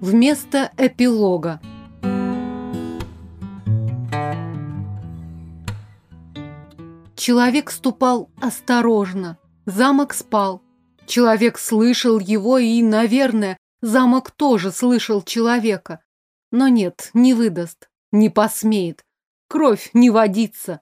Вместо эпилога. Человек ступал осторожно. Замок спал. Человек слышал его и, наверное, замок тоже слышал человека. Но нет, не выдаст, не посмеет. Кровь не водится.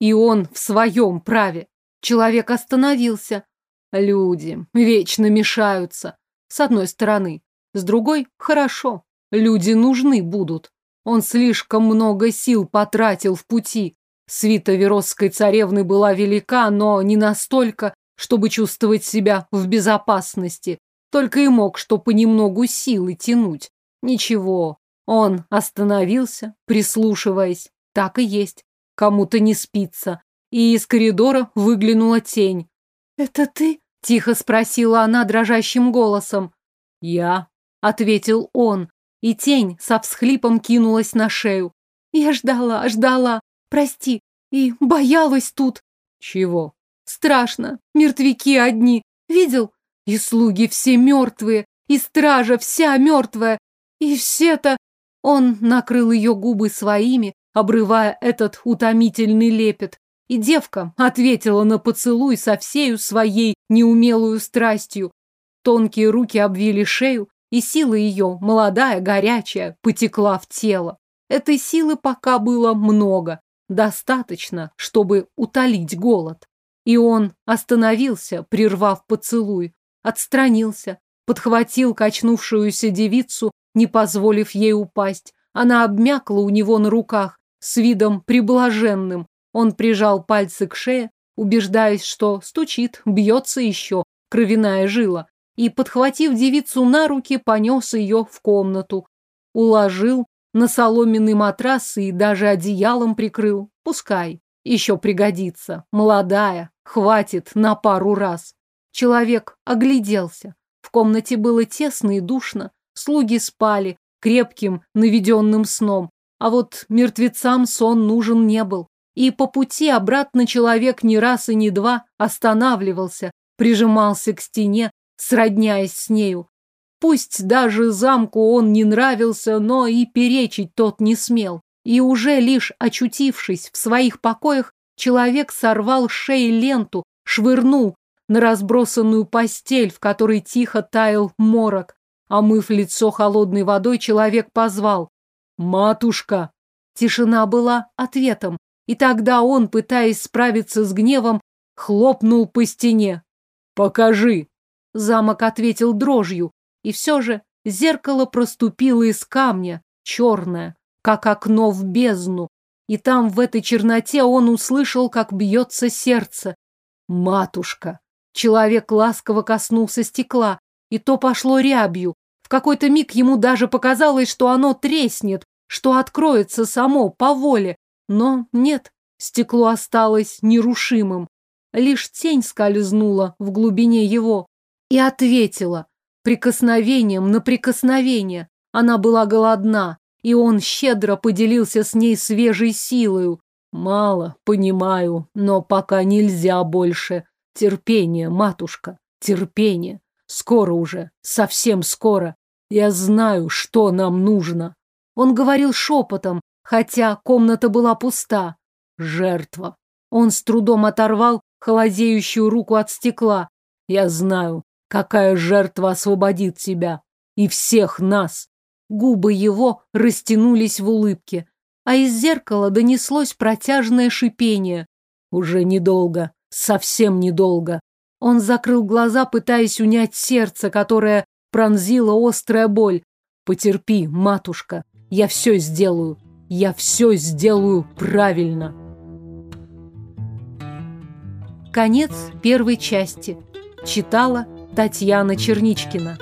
И он в своем праве. Человек остановился. Люди вечно мешаются. С одной стороны. С другой – хорошо. Люди нужны будут. Он слишком много сил потратил в пути. Свита Веросской царевны была велика, но не настолько, чтобы чувствовать себя в безопасности. Только и мог, что понемногу силы тянуть. Ничего. Он остановился, прислушиваясь. Так и есть. Кому-то не спится. И из коридора выглянула тень. «Это ты?» – тихо спросила она дрожащим голосом. «Я», – ответил он, и тень со всхлипом кинулась на шею. «Я ждала, ждала. Прости. И боялась тут». «Чего?» «Страшно. Мертвяки одни. Видел? И слуги все мертвые, и стража вся мертвая. И все-то...» Он накрыл ее губы своими, обрывая этот утомительный лепет. И девка ответила на поцелуй со всею своей неумелую страстью. Тонкие руки обвили шею, и сила ее, молодая, горячая, потекла в тело. Этой силы пока было много, достаточно, чтобы утолить голод. И он остановился, прервав поцелуй, отстранился, подхватил качнувшуюся девицу, не позволив ей упасть. Она обмякла у него на руках, с видом приблаженным. Он прижал пальцы к шее, убеждаясь, что стучит, бьется еще кровяная жила, и, подхватив девицу на руки, понес ее в комнату. Уложил на соломенный матрас и даже одеялом прикрыл. Пускай, еще пригодится. Молодая, хватит на пару раз. Человек огляделся. В комнате было тесно и душно. Слуги спали крепким, наведенным сном. А вот мертвецам сон нужен не был. И по пути обратно человек ни раз и ни два останавливался, прижимался к стене, сродняясь с нею. Пусть даже замку он не нравился, но и перечить тот не смел. И уже лишь очутившись в своих покоях, человек сорвал с шеи ленту, швырнул на разбросанную постель, в которой тихо таял морок. Омыв лицо холодной водой, человек позвал. «Матушка!» Тишина была ответом, и тогда он, пытаясь справиться с гневом, хлопнул по стене. «Покажи!» Замок ответил дрожью, и все же зеркало проступило из камня, черное, как окно в бездну, и там в этой черноте он услышал, как бьется сердце. «Матушка!» Человек ласково коснулся стекла, и то пошло рябью, в какой-то миг ему даже показалось, что оно треснет, что откроется само, по воле. Но нет, стекло осталось нерушимым. Лишь тень скользнула в глубине его и ответила прикосновением на прикосновение. Она была голодна, и он щедро поделился с ней свежей силою. Мало, понимаю, но пока нельзя больше. Терпение, матушка, терпение. Скоро уже, совсем скоро. Я знаю, что нам нужно. Он говорил шепотом, хотя комната была пуста. Жертва. Он с трудом оторвал холодеющую руку от стекла. Я знаю, какая жертва освободит тебя. И всех нас. Губы его растянулись в улыбке, а из зеркала донеслось протяжное шипение. Уже недолго, совсем недолго. Он закрыл глаза, пытаясь унять сердце, которое пронзила острая боль. Потерпи, матушка, я все сделаю. Я все сделаю правильно. Конец первой части. Читала Татьяна Черничкина.